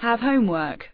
have homework.